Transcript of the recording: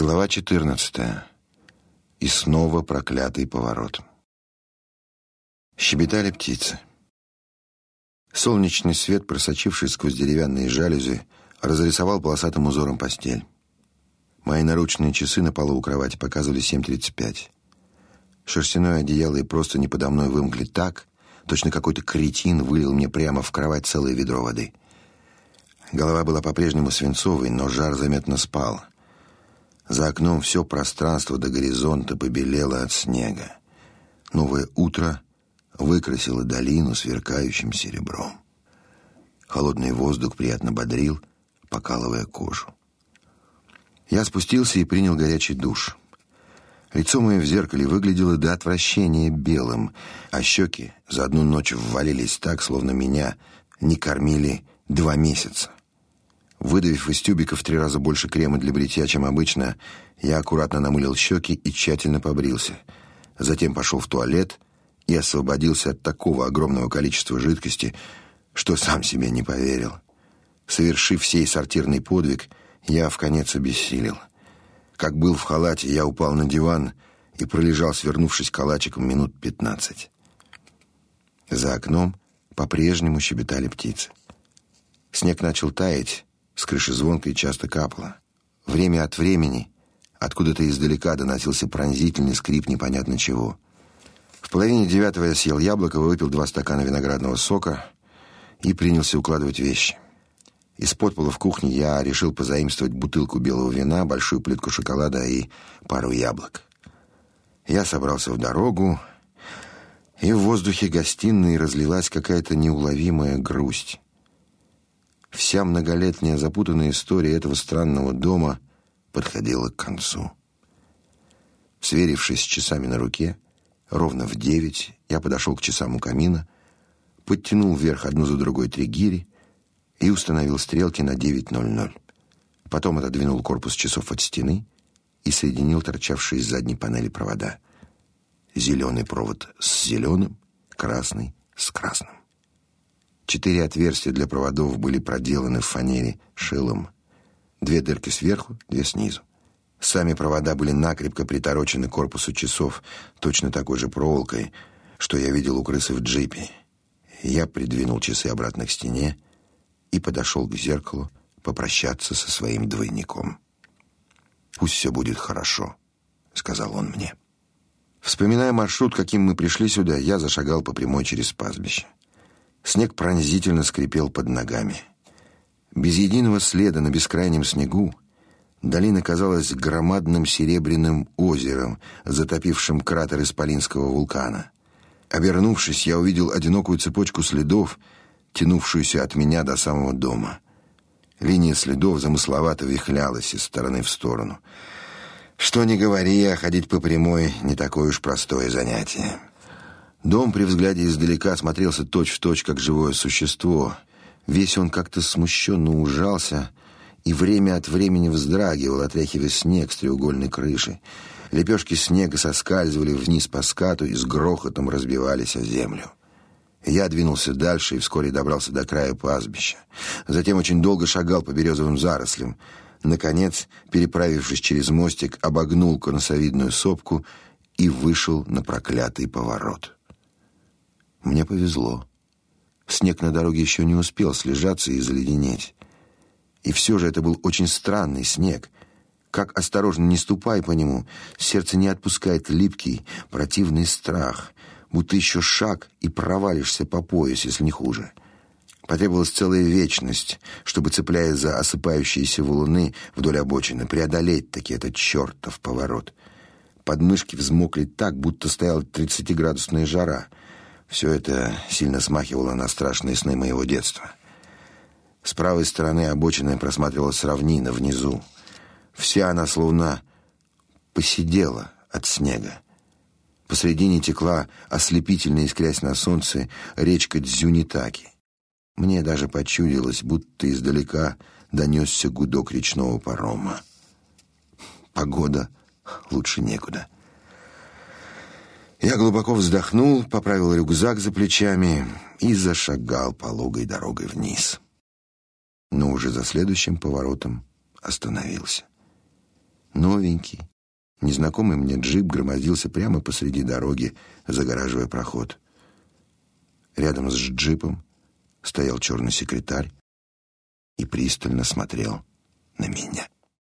Глава 14. И снова проклятый поворот. Щебетали птицы. Солнечный свет, просочивший сквозь деревянные жалюзи, разрисовал полосатым узором постель. Мои наручные часы на полу у кровати показывали 7.35. Шерстяное одеяло и просто не подо мной вымкли так, точно какой-то кретин вылил мне прямо в кровать целое ведро воды. Голова была по-прежнему свинцовой, но жар заметно спал — за окном все пространство до горизонта побелело от снега. Новое утро выкрасило долину сверкающим серебром. Холодный воздух приятно бодрил, покалывая кожу. Я спустился и принял горячий душ. Лицо мое в зеркале выглядело до отвращения белым, а щеки за одну ночь ввалились так, словно меня не кормили два месяца. Выдавив из тюбика в три раза больше крема для бритья, чем обычно, я аккуратно намылил щеки и тщательно побрился. Затем пошел в туалет и освободился от такого огромного количества жидкости, что сам себе не поверил. Совершив сей сортирный подвиг, я в конец обессилел. Как был в халате, я упал на диван и пролежал, свернувшись калачиком, минут пятнадцать. За окном по-прежнему щебетали птицы. Снег начал таять, с крыши звонко и часто капало. Время от времени откуда-то издалека доносился пронзительный скрип непонятно чего. В половине девятого я съел яблоко, выпил два стакана виноградного сока и принялся укладывать вещи. Из-под пола в кухне я решил позаимствовать бутылку белого вина, большую плитку шоколада и пару яблок. Я собрался в дорогу, и в воздухе гостиной разлилась какая-то неуловимая грусть. Вся многолетняя запутанная история этого странного дома подходила к концу. Сверившись с часами на руке, ровно в девять я подошел к часам у камина, подтянул вверх одну за другой три гири и установил стрелки на 9.00. Потом отодвинул корпус часов от стены и соединил торчавшие из задней панели провода. Зеленый провод с зеленым, красный с красным. Четыре отверстия для проводов были проделаны в фанере шилом. Две дырки сверху, две снизу. Сами провода были накрепко приторочены к корпусу часов, точно такой же проволокой, что я видел у крысы в джипе. Я придвинул часы обратно к стене и подошел к зеркалу попрощаться со своим двойником. «Пусть все будет хорошо», — сказал он мне. Вспоминая маршрут, каким мы пришли сюда, я зашагал по прямой через пастбище. Снег пронзительно скрипел под ногами. Без единого следа на бескрайнем снегу долина казалась громадным серебряным озером, затопившим кратер исполинского вулкана. Обернувшись, я увидел одинокую цепочку следов, тянувшуюся от меня до самого дома. Линия следов замысловато вихлялась из стороны в сторону. Что ни говори, а ходить по прямой не такое уж простое занятие. Дом при взгляде издалека смотрелся точь-в-точь, точь, как живое существо. Весь он как-то смущенно ужался и время от времени вздрагивал, отряхивая снег с треугольной крыши. Лепешки снега соскальзывали вниз по скату и с грохотом разбивались о землю. Я двинулся дальше и вскоре добрался до края пастбища. Затем очень долго шагал по березовым зарослям. Наконец, переправившись через мостик, обогнул конусовидную сопку и вышел на проклятый поворот. Мне повезло. Снег на дороге еще не успел слежаться и заледенеть. И все же это был очень странный снег. Как осторожно не ступай по нему, сердце не отпускает липкий, противный страх, будто еще шаг и провалишься по пояс, если не хуже. Потребовалась целая вечность, чтобы, цепляясь за осыпающиеся валуны вдоль обочины, преодолеть таки этот чертов поворот. Подмышки взмокли так, будто стояла тридцатиградусная жара — все это сильно смахивало на страшные сны моего детства. С правой стороны обочины просматривалась равнина внизу. Вся она словно посидела от снега. Посредине текла ослепительно искрясь на солнце речка Дзюнитаки. Мне даже почудилось, будто издалека донесся гудок речного парома. Погода лучше некуда. Я глубоко вздохнул, поправил рюкзак за плечами и зашагал пологой дорогой вниз. Но уже за следующим поворотом остановился. Новенький, незнакомый мне джип громоздился прямо посреди дороги, загораживая проход. Рядом с джипом стоял черный секретарь и пристально смотрел на меня.